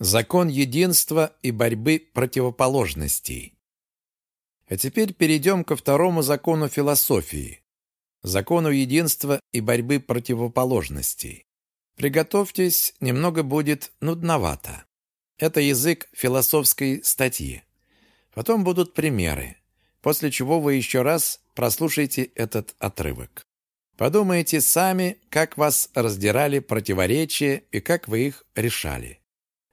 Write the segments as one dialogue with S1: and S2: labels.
S1: Закон единства и борьбы противоположностей. А теперь перейдем ко второму закону философии. Закону единства и борьбы противоположностей. Приготовьтесь, немного будет нудновато. Это язык философской статьи. Потом будут примеры, после чего вы еще раз прослушайте этот отрывок. Подумайте сами, как вас раздирали противоречия и как вы их решали.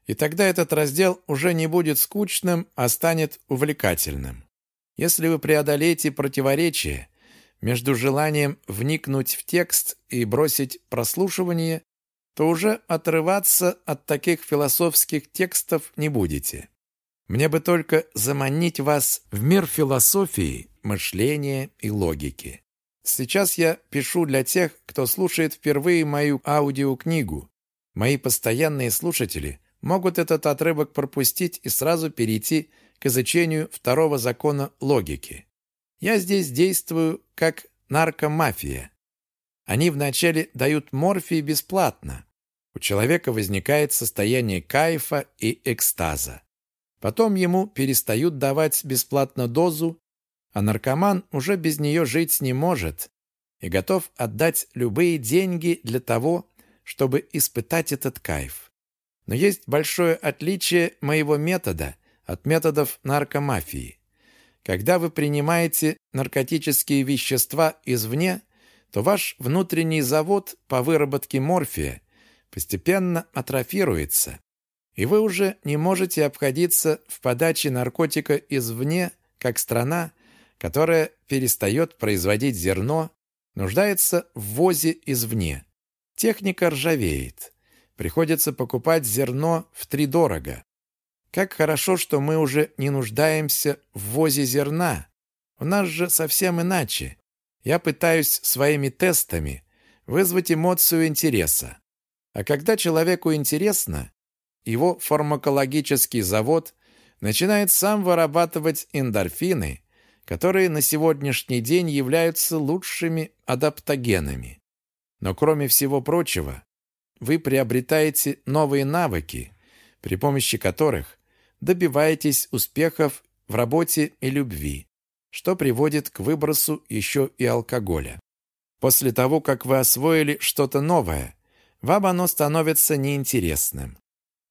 S1: И тогда этот раздел уже не будет скучным, а станет увлекательным. Если вы преодолеете противоречие между желанием вникнуть в текст и бросить прослушивание, то уже отрываться от таких философских текстов не будете. Мне бы только заманить вас в мир философии, мышления и логики. Сейчас я пишу для тех, кто слушает впервые мою аудиокнигу. Мои постоянные слушатели могут этот отрывок пропустить и сразу перейти к изучению второго закона логики. Я здесь действую как наркомафия. Они вначале дают морфий бесплатно. У человека возникает состояние кайфа и экстаза. Потом ему перестают давать бесплатно дозу, а наркоман уже без нее жить не может и готов отдать любые деньги для того, чтобы испытать этот кайф. Но есть большое отличие моего метода от методов наркомафии. Когда вы принимаете наркотические вещества извне, то ваш внутренний завод по выработке морфия постепенно атрофируется, и вы уже не можете обходиться в подаче наркотика извне, как страна, которая перестает производить зерно, нуждается в ввозе извне. Техника ржавеет. Приходится покупать зерно втридорого. Как хорошо, что мы уже не нуждаемся в ввозе зерна. У нас же совсем иначе. Я пытаюсь своими тестами вызвать эмоцию интереса. А когда человеку интересно, его фармакологический завод начинает сам вырабатывать эндорфины, которые на сегодняшний день являются лучшими адаптогенами. Но кроме всего прочего, вы приобретаете новые навыки, при помощи которых добиваетесь успехов в работе и любви, что приводит к выбросу еще и алкоголя. После того, как вы освоили что-то новое, вам оно становится неинтересным.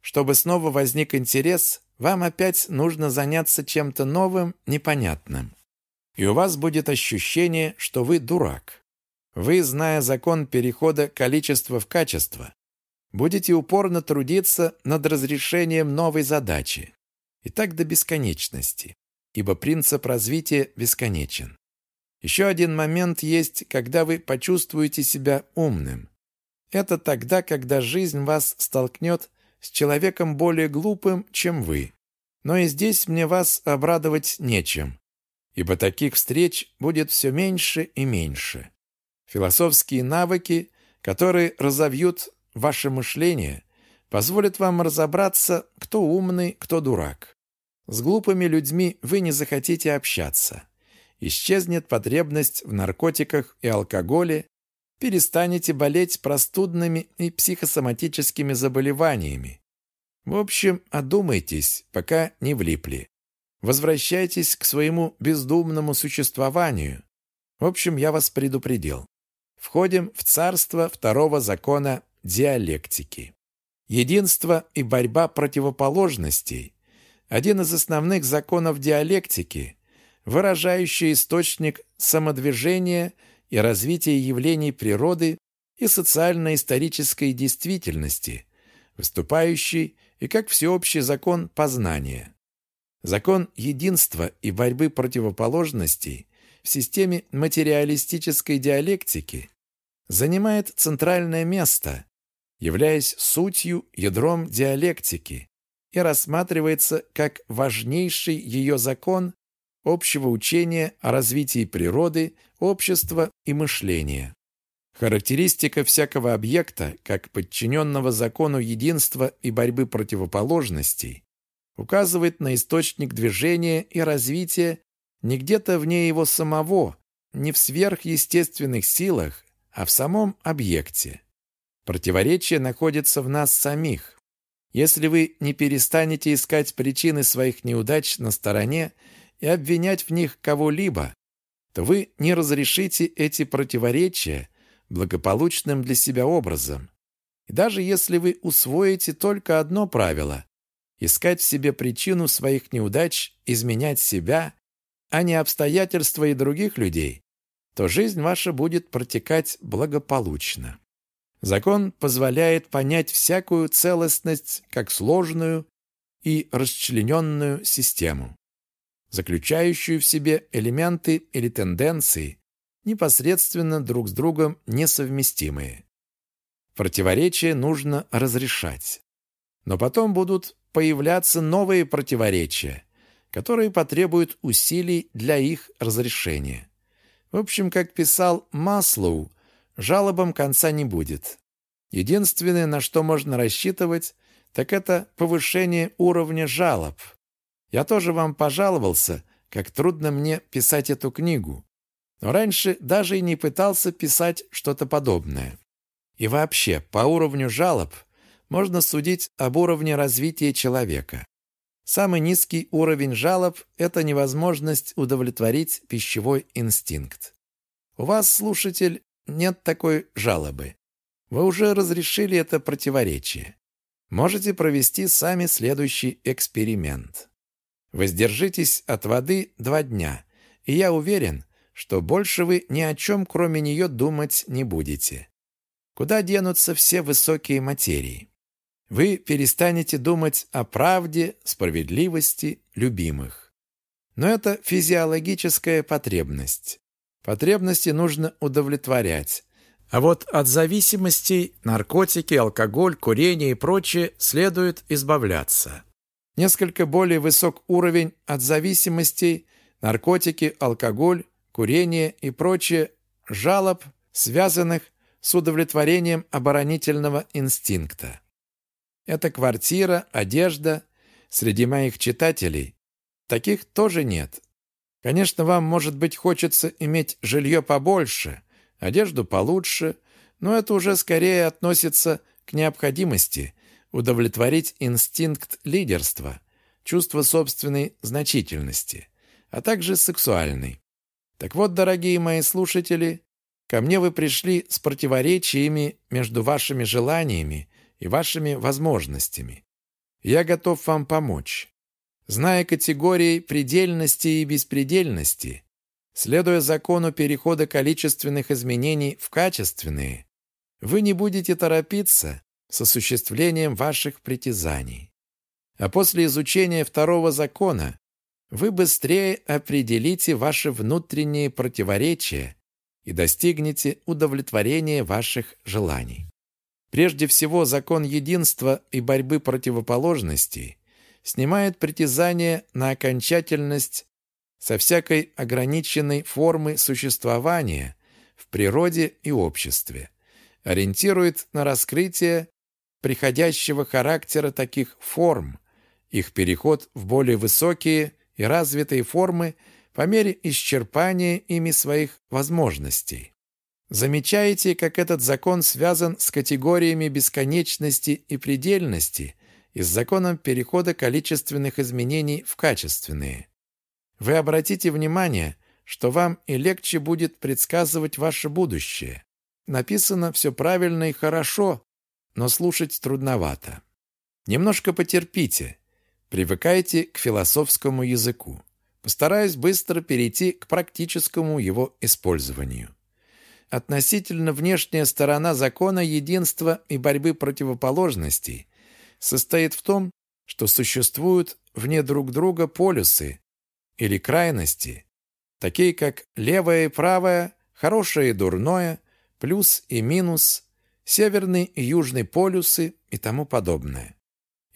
S1: Чтобы снова возник интерес, вам опять нужно заняться чем-то новым, непонятным. И у вас будет ощущение, что вы дурак. Вы, зная закон перехода количества в качество, будете упорно трудиться над разрешением новой задачи. И так до бесконечности, ибо принцип развития бесконечен. Еще один момент есть, когда вы почувствуете себя умным. Это тогда, когда жизнь вас столкнет с человеком более глупым, чем вы. Но и здесь мне вас обрадовать нечем, ибо таких встреч будет все меньше и меньше. Философские навыки, которые разовьют ваше мышление, позволят вам разобраться, кто умный, кто дурак. С глупыми людьми вы не захотите общаться. Исчезнет потребность в наркотиках и алкоголе, перестанете болеть простудными и психосоматическими заболеваниями. В общем, одумайтесь, пока не влипли. Возвращайтесь к своему бездумному существованию. В общем, я вас предупредил. Входим в царство второго закона диалектики. Единство и борьба противоположностей – один из основных законов диалектики, выражающий источник самодвижения – и развития явлений природы и социально-исторической действительности, выступающий и как всеобщий закон познания. Закон единства и борьбы противоположностей в системе материалистической диалектики занимает центральное место, являясь сутью, ядром диалектики, и рассматривается как важнейший ее закон общего учения о развитии природы, общества и мышления. Характеристика всякого объекта, как подчиненного закону единства и борьбы противоположностей, указывает на источник движения и развития не где-то вне его самого, не в сверхъестественных силах, а в самом объекте. Противоречие находится в нас самих. Если вы не перестанете искать причины своих неудач на стороне и обвинять в них кого-либо, то вы не разрешите эти противоречия благополучным для себя образом. И даже если вы усвоите только одно правило – искать в себе причину своих неудач, изменять себя, а не обстоятельства и других людей, то жизнь ваша будет протекать благополучно. Закон позволяет понять всякую целостность как сложную и расчлененную систему, заключающую в себе элементы или тенденции, непосредственно друг с другом несовместимые. Противоречия нужно разрешать. Но потом будут появляться новые противоречия, которые потребуют усилий для их разрешения. В общем, как писал Маслоу, жалобам конца не будет. Единственное, на что можно рассчитывать, так это повышение уровня жалоб. Я тоже вам пожаловался, как трудно мне писать эту книгу. Но раньше даже и не пытался писать что-то подобное. И вообще, по уровню жалоб можно судить об уровне развития человека. Самый низкий уровень жалоб – это невозможность удовлетворить пищевой инстинкт. У вас, слушатель, нет такой жалобы. Вы уже разрешили это противоречие. Можете провести сами следующий эксперимент. Воздержитесь от воды два дня, и я уверен, что больше вы ни о чем, кроме нее, думать не будете. Куда денутся все высокие материи? Вы перестанете думать о правде, справедливости, любимых. Но это физиологическая потребность. Потребности нужно удовлетворять. А вот от зависимостей, наркотики, алкоголь, курение и прочее следует избавляться. Несколько более высок уровень от зависимостей, наркотики, алкоголь, курение и прочее жалоб, связанных с удовлетворением оборонительного инстинкта. Это квартира, одежда. Среди моих читателей таких тоже нет. Конечно, вам, может быть, хочется иметь жилье побольше, одежду получше, но это уже скорее относится к необходимости удовлетворить инстинкт лидерства, чувство собственной значительности, а также сексуальный. Так вот, дорогие мои слушатели, ко мне вы пришли с противоречиями между вашими желаниями и вашими возможностями. Я готов вам помочь. Зная категории предельности и беспредельности, следуя закону перехода количественных изменений в качественные, вы не будете торопиться с осуществлением ваших притязаний. А после изучения второго закона вы быстрее определите ваши внутренние противоречия и достигнете удовлетворения ваших желаний. Прежде всего, закон единства и борьбы противоположностей снимает притязание на окончательность со всякой ограниченной формы существования в природе и обществе, ориентирует на раскрытие приходящего характера таких форм, их переход в более высокие и развитые формы по мере исчерпания ими своих возможностей. Замечаете, как этот закон связан с категориями бесконечности и предельности и с законом перехода количественных изменений в качественные. Вы обратите внимание, что вам и легче будет предсказывать ваше будущее. Написано все правильно и хорошо, но слушать трудновато. Немножко потерпите, привыкайте к философскому языку. Постараюсь быстро перейти к практическому его использованию. Относительно внешняя сторона закона единства и борьбы противоположностей состоит в том, что существуют вне друг друга полюсы или крайности, такие как левое и правое, хорошее и дурное, плюс и минус, северный и южный полюсы и тому подобное.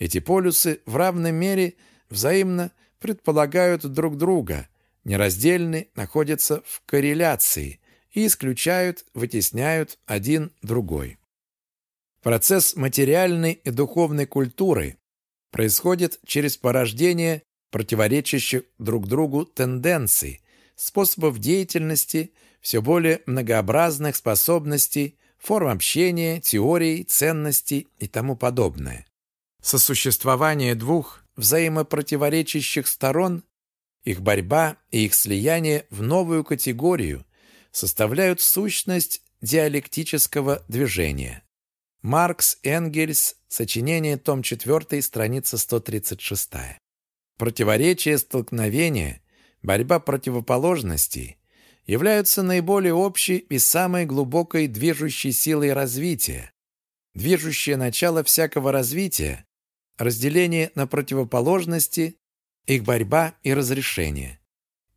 S1: Эти полюсы в равной мере взаимно предполагают друг друга, нераздельны, находятся в корреляции и исключают, вытесняют один другой. Процесс материальной и духовной культуры происходит через порождение противоречащих друг другу тенденций, способов деятельности, все более многообразных способностей, форм общения, теорий, ценностей и тому подобное. Сосуществование двух взаимопротиворечащих сторон, их борьба и их слияние в новую категорию составляют сущность диалектического движения. Маркс Энгельс, сочинение, том 4, страница 136. Противоречие, столкновение, борьба противоположностей являются наиболее общей и самой глубокой движущей силой развития. Движущее начало всякого развития – разделение на противоположности, их борьба и разрешение.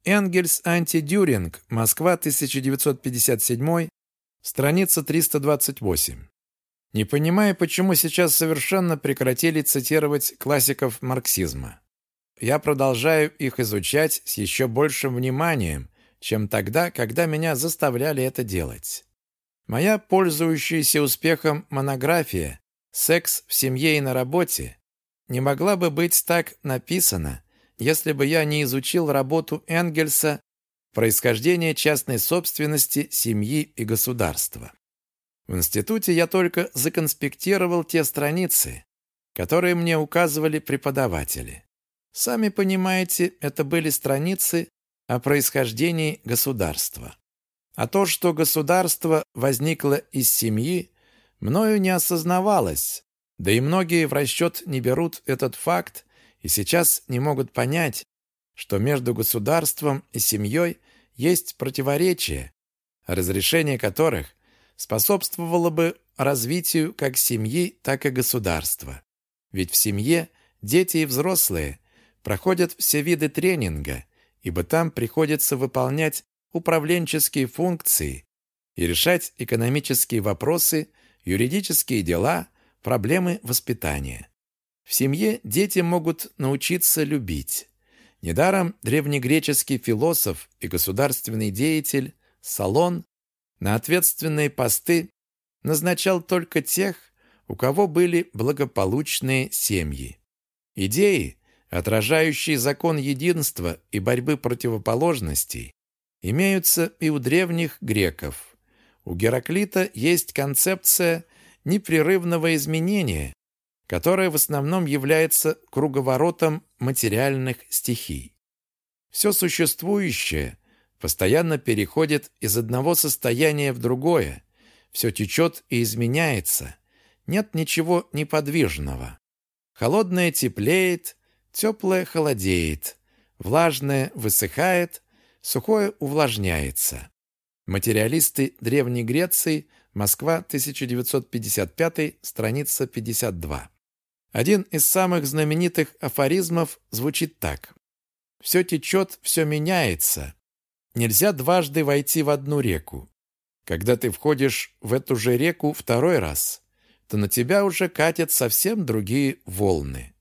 S1: Энгельс антидюринг, Москва, 1957, страница 328. Не понимая, почему сейчас совершенно прекратили цитировать классиков марксизма. Я продолжаю их изучать с еще большим вниманием, чем тогда, когда меня заставляли это делать. Моя пользующаяся успехом монография «Секс в семье и на работе» не могла бы быть так написана, если бы я не изучил работу Энгельса «Происхождение частной собственности, семьи и государства». В институте я только законспектировал те страницы, которые мне указывали преподаватели. Сами понимаете, это были страницы о происхождении государства. А то, что государство возникло из семьи, мною не осознавалось, да и многие в расчет не берут этот факт и сейчас не могут понять, что между государством и семьей есть противоречия, разрешение которых способствовало бы развитию как семьи, так и государства. Ведь в семье дети и взрослые проходят все виды тренинга, ибо там приходится выполнять управленческие функции и решать экономические вопросы, юридические дела, проблемы воспитания. В семье дети могут научиться любить. Недаром древнегреческий философ и государственный деятель Салон на ответственные посты назначал только тех, у кого были благополучные семьи. Идеи, отражающие закон единства и борьбы противоположностей, имеются и у древних греков. У Гераклита есть концепция непрерывного изменения, которая в основном является круговоротом материальных стихий. Все существующее постоянно переходит из одного состояния в другое, все течет и изменяется, нет ничего неподвижного. Холодное теплеет, теплое холодеет, влажное высыхает, сухое увлажняется. Материалисты Древней Греции, Москва, 1955, страница 52. Один из самых знаменитых афоризмов звучит так. «Все течет, все меняется, Нельзя дважды войти в одну реку. Когда ты входишь в эту же реку второй раз, то на тебя уже катят совсем другие волны.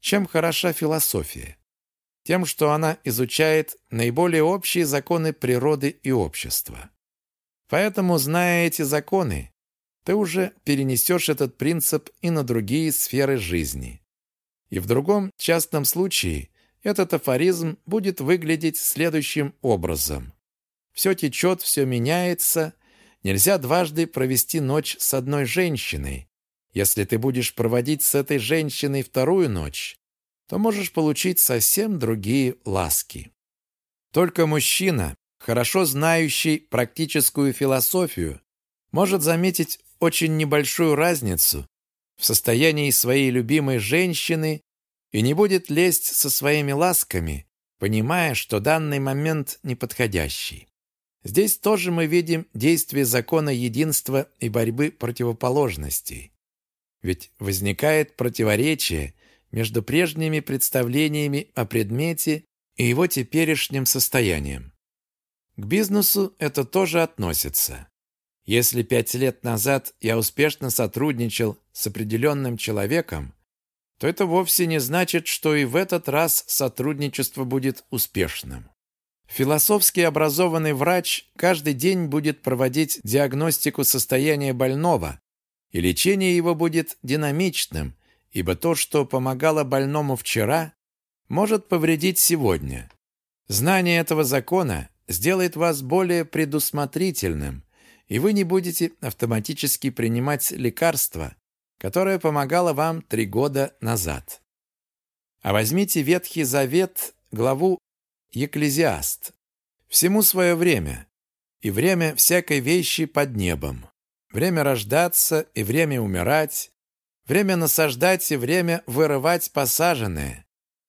S1: Чем хороша философия? Тем, что она изучает наиболее общие законы природы и общества. Поэтому, зная эти законы, ты уже перенесешь этот принцип и на другие сферы жизни. И в другом частном случае этот афоризм будет выглядеть следующим образом. Все течет, все меняется. Нельзя дважды провести ночь с одной женщиной. Если ты будешь проводить с этой женщиной вторую ночь, то можешь получить совсем другие ласки. Только мужчина, хорошо знающий практическую философию, может заметить очень небольшую разницу в состоянии своей любимой женщины и не будет лезть со своими ласками, понимая, что данный момент неподходящий. Здесь тоже мы видим действие закона единства и борьбы противоположностей. Ведь возникает противоречие между прежними представлениями о предмете и его теперешним состоянием. К бизнесу это тоже относится. Если пять лет назад я успешно сотрудничал с определенным человеком, то это вовсе не значит, что и в этот раз сотрудничество будет успешным. Философски образованный врач каждый день будет проводить диагностику состояния больного, и лечение его будет динамичным, ибо то, что помогало больному вчера, может повредить сегодня. Знание этого закона сделает вас более предусмотрительным, и вы не будете автоматически принимать лекарства, которая помогала вам три года назад. А возьмите Ветхий Завет, главу Екклезиаст. Всему свое время, и время всякой вещи под небом. Время рождаться и время умирать, время насаждать и время вырывать посаженное,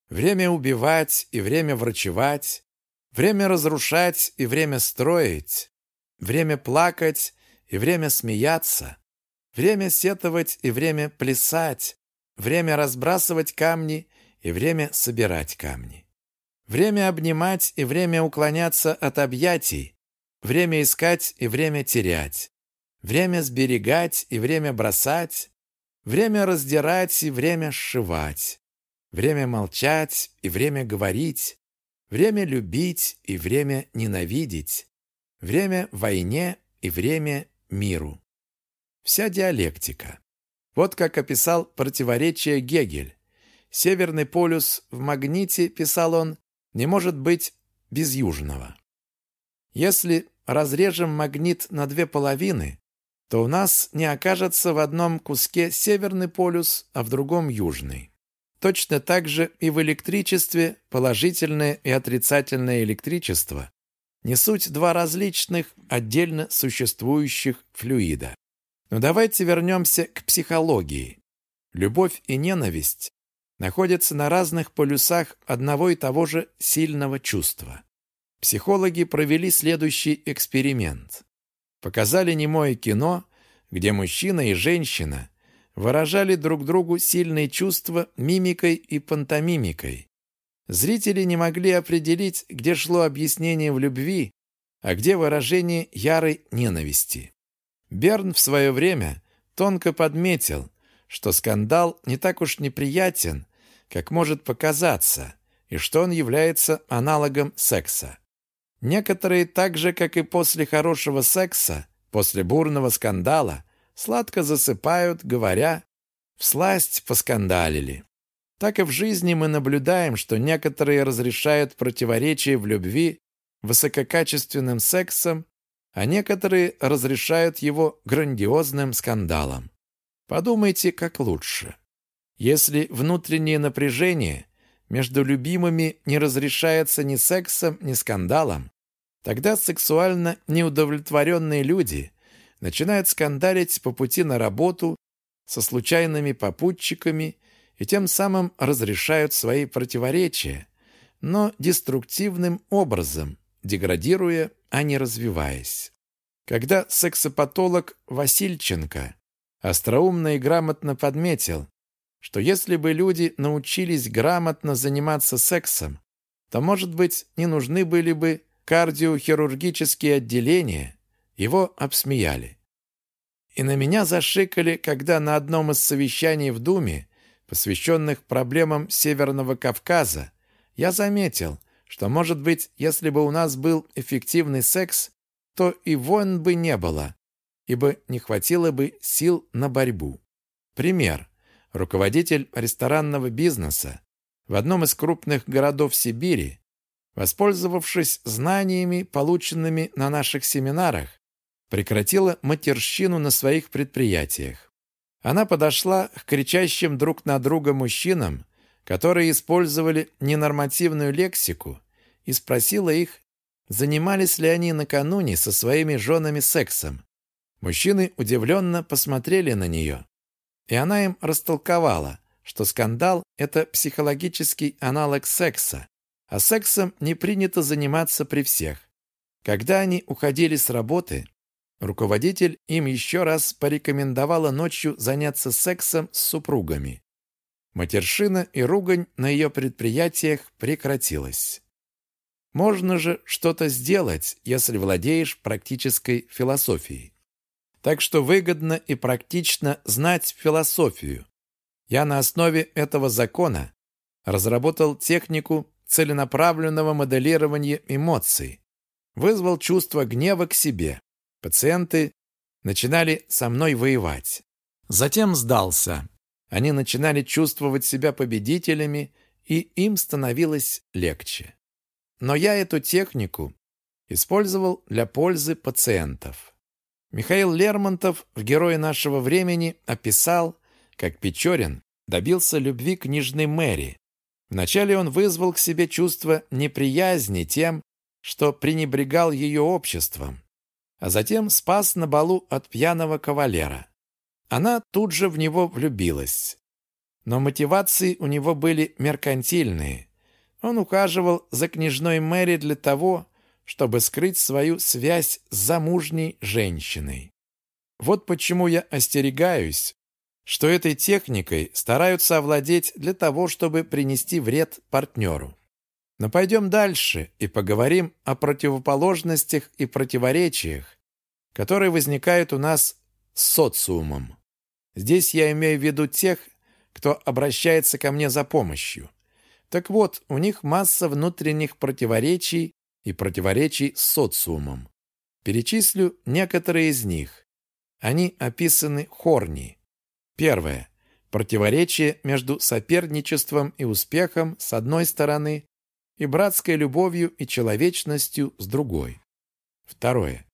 S1: время убивать и время врачевать, время разрушать и время строить, время плакать и время смеяться, время сетовать и время плясать, время разбрасывать камни и время собирать камни. Время обнимать и время уклоняться от объятий, время искать и время терять, время сберегать и время бросать, время раздирать и время сшивать, время молчать и время говорить, время любить и время ненавидеть, время войне и время миру. Вся диалектика. Вот как описал противоречие Гегель. Северный полюс в магните, писал он, не может быть без южного. Если разрежем магнит на две половины, то у нас не окажется в одном куске северный полюс, а в другом южный. Точно так же и в электричестве положительное и отрицательное электричество не суть два различных, отдельно существующих флюида. Но давайте вернемся к психологии. Любовь и ненависть находятся на разных полюсах одного и того же сильного чувства. Психологи провели следующий эксперимент. Показали немое кино, где мужчина и женщина выражали друг другу сильные чувства мимикой и пантомимикой. Зрители не могли определить, где шло объяснение в любви, а где выражение ярой ненависти. Берн в свое время тонко подметил, что скандал не так уж неприятен, как может показаться, и что он является аналогом секса. Некоторые так же, как и после хорошего секса, после бурного скандала, сладко засыпают, говоря «всласть поскандалили». Так и в жизни мы наблюдаем, что некоторые разрешают противоречия в любви высококачественным сексом, а некоторые разрешают его грандиозным скандалом. Подумайте, как лучше. Если внутреннее напряжение между любимыми не разрешается ни сексом, ни скандалом, тогда сексуально неудовлетворенные люди начинают скандалить по пути на работу со случайными попутчиками и тем самым разрешают свои противоречия, но деструктивным образом, деградируя, а не развиваясь. Когда сексопатолог Васильченко остроумно и грамотно подметил, что если бы люди научились грамотно заниматься сексом, то, может быть, не нужны были бы кардиохирургические отделения, его обсмеяли. И на меня зашикали, когда на одном из совещаний в Думе посвященных проблемам Северного Кавказа, я заметил, что, может быть, если бы у нас был эффективный секс, то и войн бы не было, ибо не хватило бы сил на борьбу. Пример. Руководитель ресторанного бизнеса в одном из крупных городов Сибири, воспользовавшись знаниями, полученными на наших семинарах, прекратила матерщину на своих предприятиях. Она подошла к кричащим друг на друга мужчинам, которые использовали ненормативную лексику, и спросила их, занимались ли они накануне со своими женами сексом. Мужчины удивленно посмотрели на нее, и она им растолковала, что скандал – это психологический аналог секса, а сексом не принято заниматься при всех. Когда они уходили с работы, Руководитель им еще раз порекомендовала ночью заняться сексом с супругами. Матершина и ругань на ее предприятиях прекратилась. Можно же что-то сделать, если владеешь практической философией. Так что выгодно и практично знать философию. Я на основе этого закона разработал технику целенаправленного моделирования эмоций, вызвал чувство гнева к себе, Пациенты начинали со мной воевать. Затем сдался. Они начинали чувствовать себя победителями, и им становилось легче. Но я эту технику использовал для пользы пациентов. Михаил Лермонтов в «Герое нашего времени» описал, как Печорин, добился любви княжны Мэри. Вначале он вызвал к себе чувство неприязни тем, что пренебрегал ее обществом, а затем спас на балу от пьяного кавалера. Она тут же в него влюбилась. Но мотивации у него были меркантильные. Он ухаживал за княжной Мэри для того, чтобы скрыть свою связь с замужней женщиной. Вот почему я остерегаюсь, что этой техникой стараются овладеть для того, чтобы принести вред партнеру. Но пойдем дальше и поговорим о противоположностях и противоречиях, которые возникают у нас с социумом. Здесь я имею в виду тех, кто обращается ко мне за помощью. Так вот, у них масса внутренних противоречий и противоречий с социумом. Перечислю некоторые из них. Они описаны Хорни. Первое. Противоречие между соперничеством и успехом с одной стороны и братской любовью и человечностью с другой. Второе.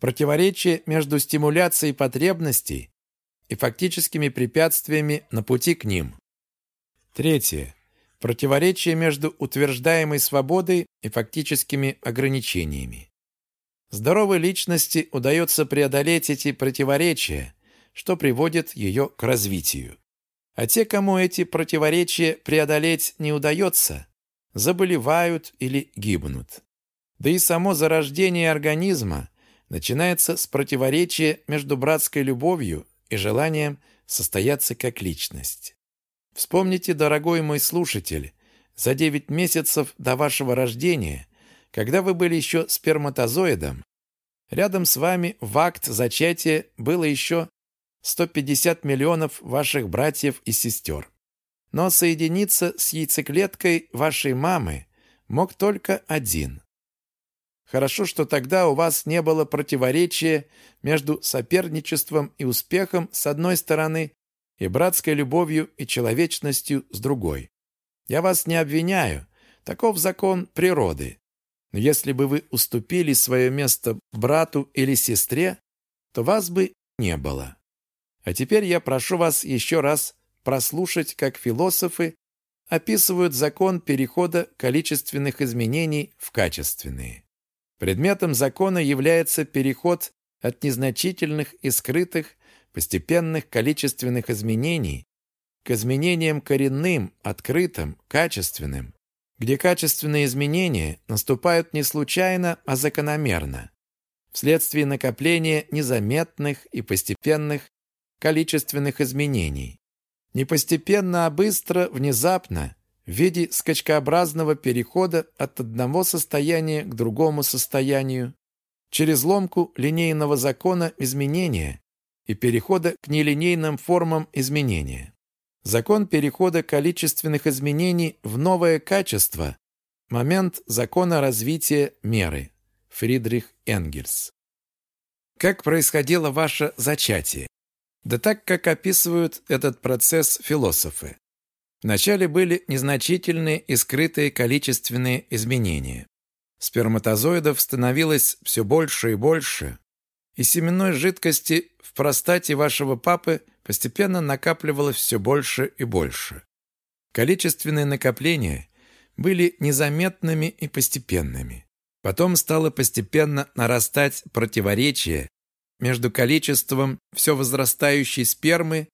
S1: Противоречие между стимуляцией потребностей и фактическими препятствиями на пути к ним. Третье. Противоречие между утверждаемой свободой и фактическими ограничениями. Здоровой личности удается преодолеть эти противоречия, что приводит ее к развитию. А те, кому эти противоречия преодолеть не удается, заболевают или гибнут. Да и само зарождение организма начинается с противоречия между братской любовью и желанием состояться как личность. Вспомните, дорогой мой слушатель, за 9 месяцев до вашего рождения, когда вы были еще сперматозоидом, рядом с вами в акт зачатия было еще 150 миллионов ваших братьев и сестер. Но соединиться с яйцеклеткой вашей мамы мог только один. Хорошо, что тогда у вас не было противоречия между соперничеством и успехом с одной стороны и братской любовью и человечностью с другой. Я вас не обвиняю, таков закон природы. Но если бы вы уступили свое место брату или сестре, то вас бы не было. А теперь я прошу вас еще раз прослушать, как философы описывают закон перехода количественных изменений в качественные. Предметом закона является переход от незначительных и скрытых постепенных количественных изменений к изменениям коренным, открытым, качественным, где качественные изменения наступают не случайно, а закономерно, вследствие накопления незаметных и постепенных количественных изменений. Не постепенно, а быстро, внезапно, в виде скачкообразного перехода от одного состояния к другому состоянию, через ломку линейного закона изменения и перехода к нелинейным формам изменения. Закон перехода количественных изменений в новое качество – момент закона развития меры. Фридрих Энгельс. Как происходило ваше зачатие? Да так, как описывают этот процесс философы. Вначале были незначительные и скрытые количественные изменения. Сперматозоидов становилось все больше и больше, и семенной жидкости в простате вашего папы постепенно накапливалось все больше и больше. Количественные накопления были незаметными и постепенными. Потом стало постепенно нарастать противоречие между количеством все возрастающей спермы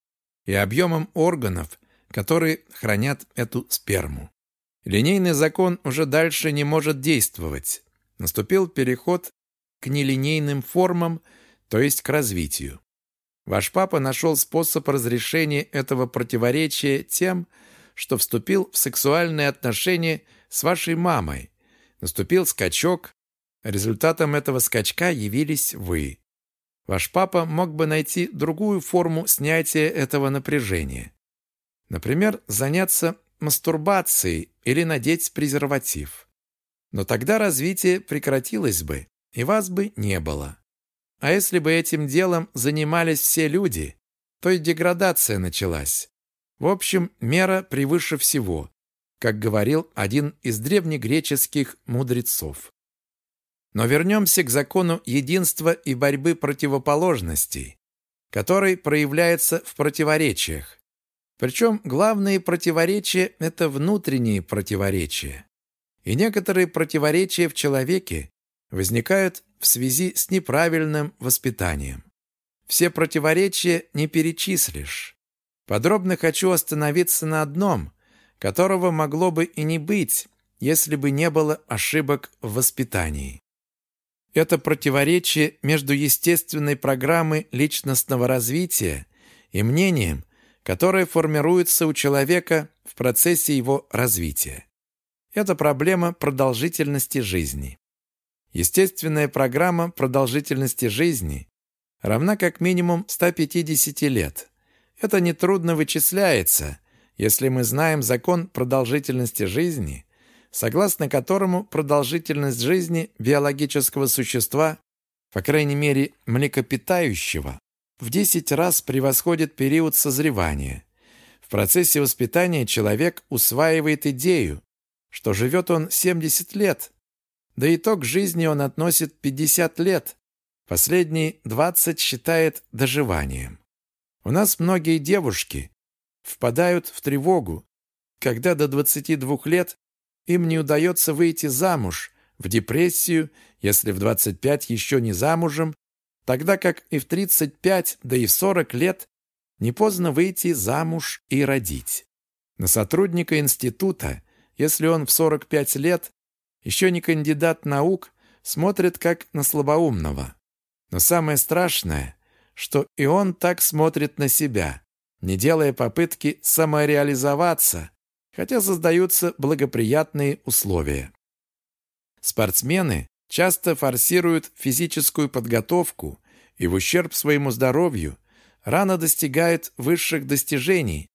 S1: и объемом органов, которые хранят эту сперму. Линейный закон уже дальше не может действовать. Наступил переход к нелинейным формам, то есть к развитию. Ваш папа нашел способ разрешения этого противоречия тем, что вступил в сексуальные отношения с вашей мамой. Наступил скачок. Результатом этого скачка явились вы. Ваш папа мог бы найти другую форму снятия этого напряжения. Например, заняться мастурбацией или надеть презерватив. Но тогда развитие прекратилось бы, и вас бы не было. А если бы этим делом занимались все люди, то и деградация началась. В общем, мера превыше всего, как говорил один из древнегреческих мудрецов. Но вернемся к закону единства и борьбы противоположностей, который проявляется в противоречиях. Причем главные противоречия – это внутренние противоречия. И некоторые противоречия в человеке возникают в связи с неправильным воспитанием. Все противоречия не перечислишь. Подробно хочу остановиться на одном, которого могло бы и не быть, если бы не было ошибок в воспитании. Это противоречие между естественной программой личностного развития и мнением, которое формируется у человека в процессе его развития. Это проблема продолжительности жизни. Естественная программа продолжительности жизни равна как минимум 150 лет. Это нетрудно вычисляется, если мы знаем закон продолжительности жизни, согласно которому продолжительность жизни биологического существа, по крайней мере млекопитающего, в 10 раз превосходит период созревания. В процессе воспитания человек усваивает идею, что живет он 70 лет. До итог жизни он относит 50 лет. Последние 20 считает доживанием. У нас многие девушки впадают в тревогу, когда до 22 лет им не удается выйти замуж, в депрессию, если в 25 еще не замужем, тогда как и в 35, да и в 40 лет не поздно выйти замуж и родить. На сотрудника института, если он в 45 лет, еще не кандидат наук, смотрит как на слабоумного. Но самое страшное, что и он так смотрит на себя, не делая попытки самореализоваться, хотя создаются благоприятные условия. Спортсмены часто форсируют физическую подготовку и в ущерб своему здоровью рано достигают высших достижений,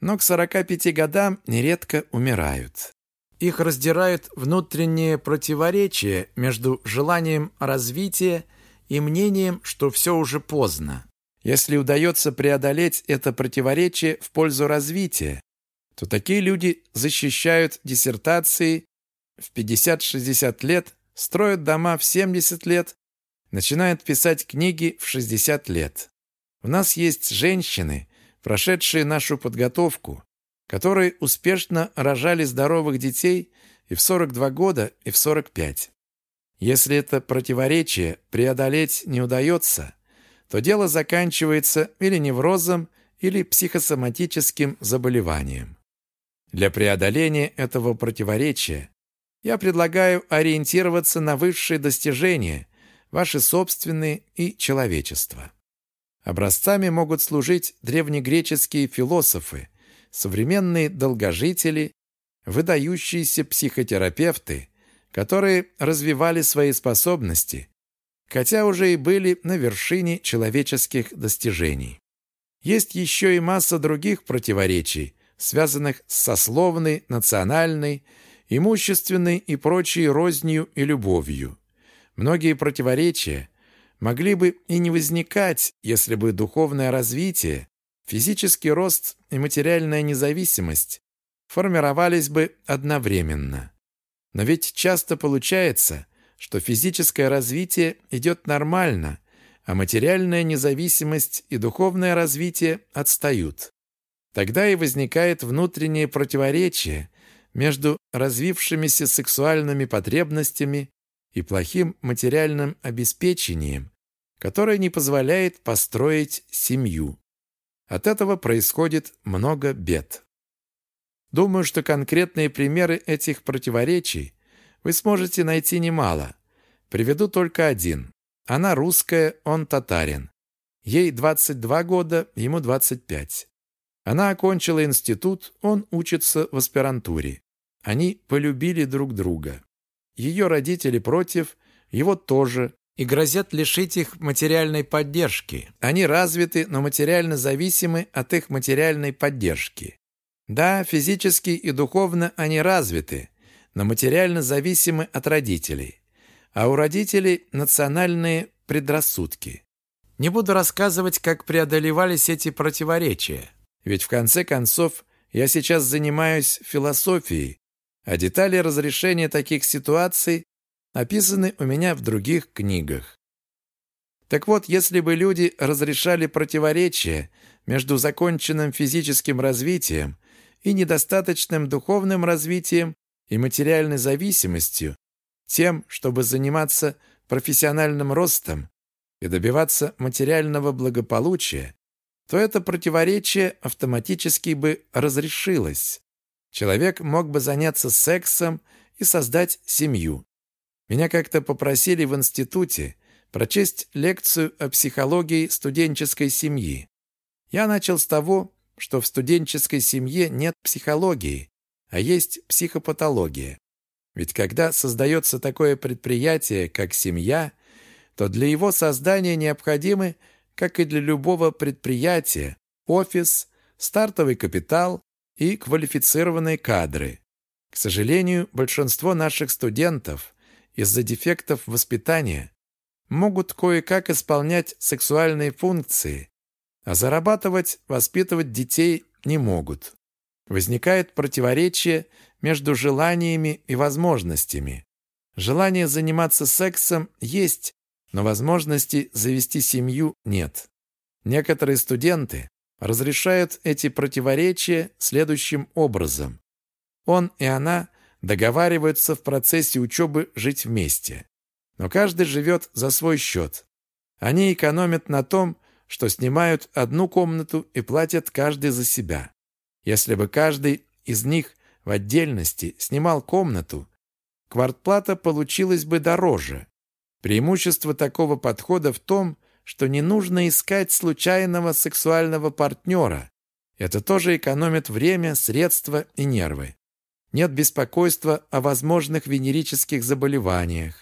S1: но к 45 годам нередко умирают. Их раздирают внутренние противоречия между желанием развития и мнением, что все уже поздно. Если удается преодолеть это противоречие в пользу развития, то такие люди защищают диссертации в 50-60 лет строят дома в 70 лет, начинают писать книги в 60 лет. У нас есть женщины, прошедшие нашу подготовку, которые успешно рожали здоровых детей и в 42 года, и в 45. Если это противоречие преодолеть не удается, то дело заканчивается или неврозом, или психосоматическим заболеванием. Для преодоления этого противоречия я предлагаю ориентироваться на высшие достижения, ваши собственные и человечества. Образцами могут служить древнегреческие философы, современные долгожители, выдающиеся психотерапевты, которые развивали свои способности, хотя уже и были на вершине человеческих достижений. Есть еще и масса других противоречий, связанных с сословной, национальной, имущественной и прочей рознью и любовью. Многие противоречия могли бы и не возникать, если бы духовное развитие, физический рост и материальная независимость формировались бы одновременно. Но ведь часто получается, что физическое развитие идет нормально, а материальная независимость и духовное развитие отстают. Тогда и возникает внутреннее противоречие между развившимися сексуальными потребностями и плохим материальным обеспечением, которое не позволяет построить семью. От этого происходит много бед. Думаю, что конкретные примеры этих противоречий вы сможете найти немало. Приведу только один. Она русская, он татарин. Ей 22 года, ему 25. Она окончила институт, он учится в аспирантуре. Они полюбили друг друга. Ее родители против, его тоже, и грозят лишить их материальной поддержки. Они развиты, но материально зависимы от их материальной поддержки. Да, физически и духовно они развиты, но материально зависимы от родителей. А у родителей национальные предрассудки. Не буду рассказывать, как преодолевались эти противоречия. Ведь в конце концов я сейчас занимаюсь философией, а детали разрешения таких ситуаций описаны у меня в других книгах. Так вот, если бы люди разрешали противоречия между законченным физическим развитием и недостаточным духовным развитием и материальной зависимостью, тем, чтобы заниматься профессиональным ростом и добиваться материального благополучия, то это противоречие автоматически бы разрешилось. Человек мог бы заняться сексом и создать семью. Меня как-то попросили в институте прочесть лекцию о психологии студенческой семьи. Я начал с того, что в студенческой семье нет психологии, а есть психопатология. Ведь когда создается такое предприятие, как семья, то для его создания необходимы, как и для любого предприятия, офис, стартовый капитал и квалифицированные кадры. К сожалению, большинство наших студентов из-за дефектов воспитания могут кое-как исполнять сексуальные функции, а зарабатывать, воспитывать детей не могут. Возникает противоречие между желаниями и возможностями. Желание заниматься сексом есть, но возможности завести семью нет. Некоторые студенты разрешают эти противоречия следующим образом. Он и она договариваются в процессе учебы жить вместе. Но каждый живет за свой счет. Они экономят на том, что снимают одну комнату и платят каждый за себя. Если бы каждый из них в отдельности снимал комнату, квартплата получилась бы дороже. Преимущество такого подхода в том, что не нужно искать случайного сексуального партнера. Это тоже экономит время, средства и нервы. Нет беспокойства о возможных венерических заболеваниях.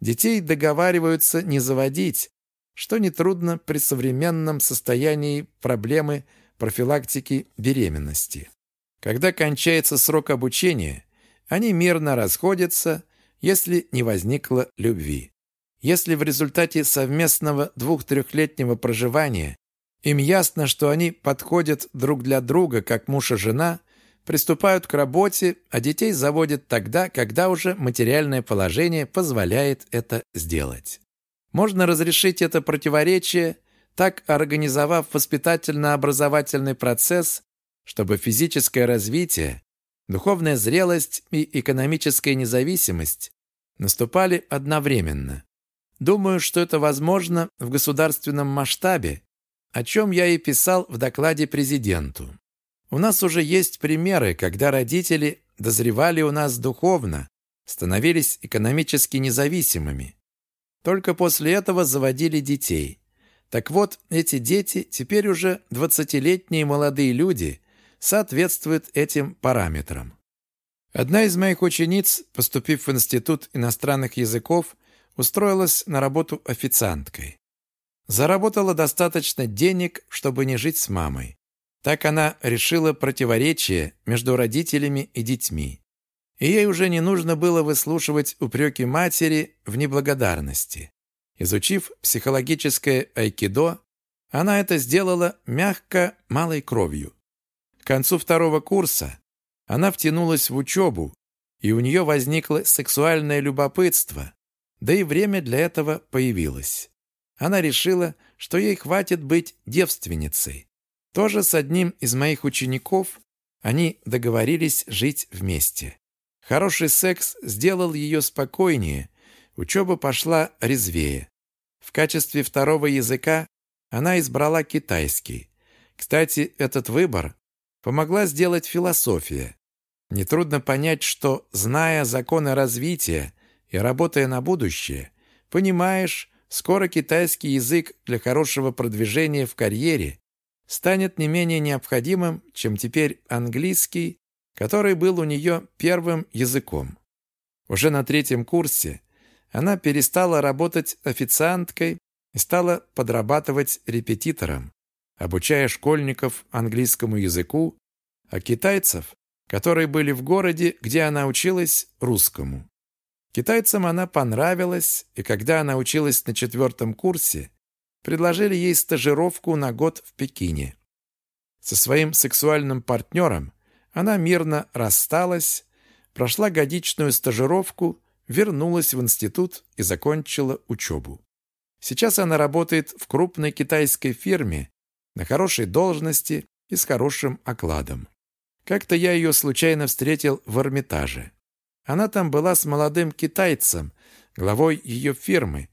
S1: Детей договариваются не заводить, что нетрудно при современном состоянии проблемы профилактики беременности. Когда кончается срок обучения, они мирно расходятся, если не возникло любви. Если в результате совместного двух-трехлетнего проживания им ясно, что они подходят друг для друга, как муж и жена, приступают к работе, а детей заводят тогда, когда уже материальное положение позволяет это сделать. Можно разрешить это противоречие, так организовав воспитательно-образовательный процесс, чтобы физическое развитие, духовная зрелость и экономическая независимость наступали одновременно. Думаю, что это возможно в государственном масштабе, о чем я и писал в докладе президенту. У нас уже есть примеры, когда родители дозревали у нас духовно, становились экономически независимыми. Только после этого заводили детей. Так вот, эти дети, теперь уже 20-летние молодые люди, соответствуют этим параметрам. Одна из моих учениц, поступив в Институт иностранных языков, устроилась на работу официанткой. Заработала достаточно денег, чтобы не жить с мамой. Так она решила противоречие между родителями и детьми. И ей уже не нужно было выслушивать упреки матери в неблагодарности. Изучив психологическое айкидо, она это сделала мягко, малой кровью. К концу второго курса она втянулась в учебу, и у нее возникло сексуальное любопытство, да и время для этого появилось. Она решила, что ей хватит быть девственницей. Тоже с одним из моих учеников они договорились жить вместе. Хороший секс сделал ее спокойнее, учеба пошла резвее. В качестве второго языка она избрала китайский. Кстати, этот выбор помогла сделать философия. Нетрудно понять, что, зная законы развития и работая на будущее, понимаешь, скоро китайский язык для хорошего продвижения в карьере станет не менее необходимым, чем теперь английский, который был у нее первым языком. Уже на третьем курсе она перестала работать официанткой и стала подрабатывать репетитором, обучая школьников английскому языку, а китайцев, которые были в городе, где она училась, русскому. Китайцам она понравилась, и когда она училась на четвертом курсе, предложили ей стажировку на год в Пекине. Со своим сексуальным партнером она мирно рассталась, прошла годичную стажировку, вернулась в институт и закончила учебу. Сейчас она работает в крупной китайской фирме, на хорошей должности и с хорошим окладом. Как-то я ее случайно встретил в Эрмитаже. Она там была с молодым китайцем, главой ее фирмы,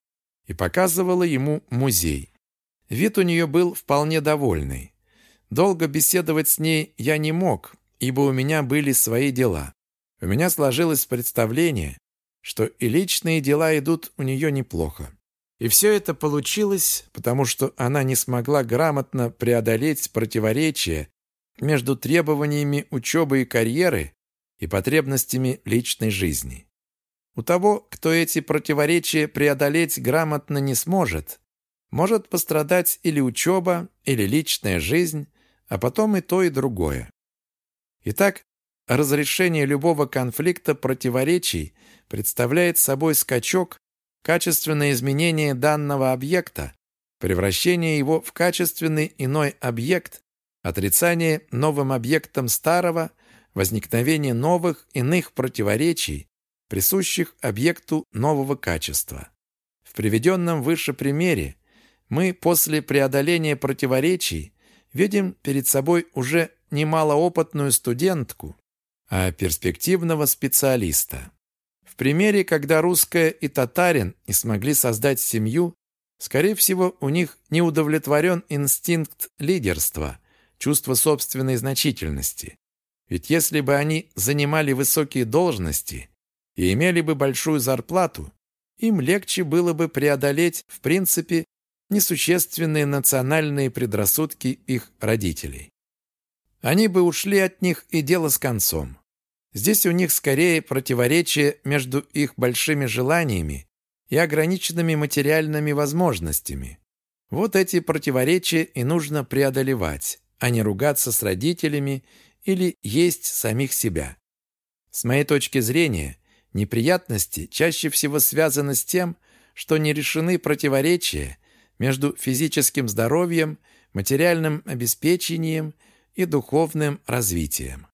S1: и показывала ему музей. Вид у нее был вполне довольный. Долго беседовать с ней я не мог, ибо у меня были свои дела. У меня сложилось представление, что и личные дела идут у нее неплохо. И все это получилось, потому что она не смогла грамотно преодолеть противоречия между требованиями учебы и карьеры и потребностями личной жизни. У того, кто эти противоречия преодолеть грамотно не сможет, может пострадать или учеба, или личная жизнь, а потом и то, и другое. Итак, разрешение любого конфликта противоречий представляет собой скачок, качественное изменение данного объекта, превращение его в качественный иной объект, отрицание новым объектом старого, возникновение новых иных противоречий, присущих объекту нового качества. В приведенном выше примере мы после преодоления противоречий видим перед собой уже немалоопытную студентку, а перспективного специалиста. В примере, когда русская и татарин не смогли создать семью, скорее всего, у них не удовлетворен инстинкт лидерства, чувство собственной значительности. Ведь если бы они занимали высокие должности и имели бы большую зарплату, им легче было бы преодолеть, в принципе, несущественные национальные предрассудки их родителей. Они бы ушли от них и дело с концом. Здесь у них скорее противоречие между их большими желаниями и ограниченными материальными возможностями. Вот эти противоречия и нужно преодолевать, а не ругаться с родителями или есть самих себя. С моей точки зрения, неприятности чаще всего связаны с тем, что не решены противоречия между физическим здоровьем, материальным обеспечением и духовным развитием.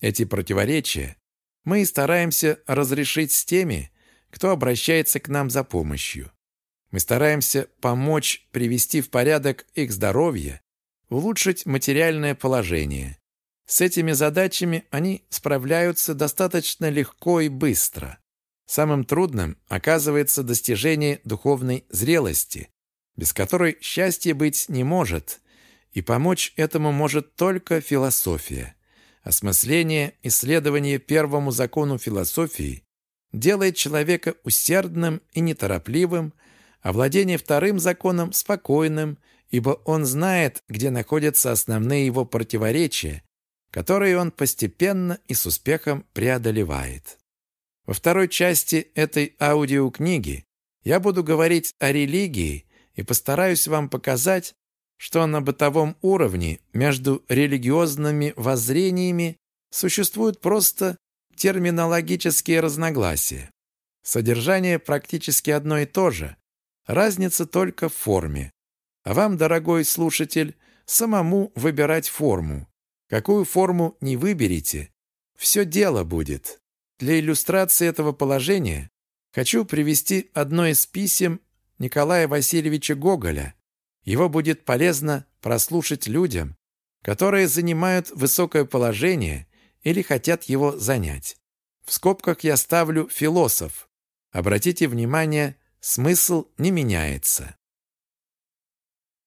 S1: Эти противоречия мы стараемся разрешить с теми, кто обращается к нам за помощью. Мы стараемся помочь привести в порядок их здоровье, улучшить материальное положение. С этими задачами они справляются достаточно легко и быстро. Самым трудным оказывается достижение духовной зрелости, без которой счастье быть не может, и помочь этому может только философия. Осмысление, исследование первому закону философии делает человека усердным и неторопливым, а владение вторым законом спокойным, ибо он знает, где находятся основные его противоречия, которые он постепенно и с успехом преодолевает. Во второй части этой аудиокниги я буду говорить о религии и постараюсь вам показать, что на бытовом уровне между религиозными воззрениями существуют просто терминологические разногласия. Содержание практически одно и то же, разница только в форме. А вам, дорогой слушатель, самому выбирать форму. Какую форму не выберете, все дело будет. Для иллюстрации этого положения хочу привести одно из писем Николая Васильевича Гоголя. Его будет полезно прослушать людям, которые занимают высокое положение или хотят его занять. В скобках я ставлю «философ». Обратите внимание, смысл не меняется.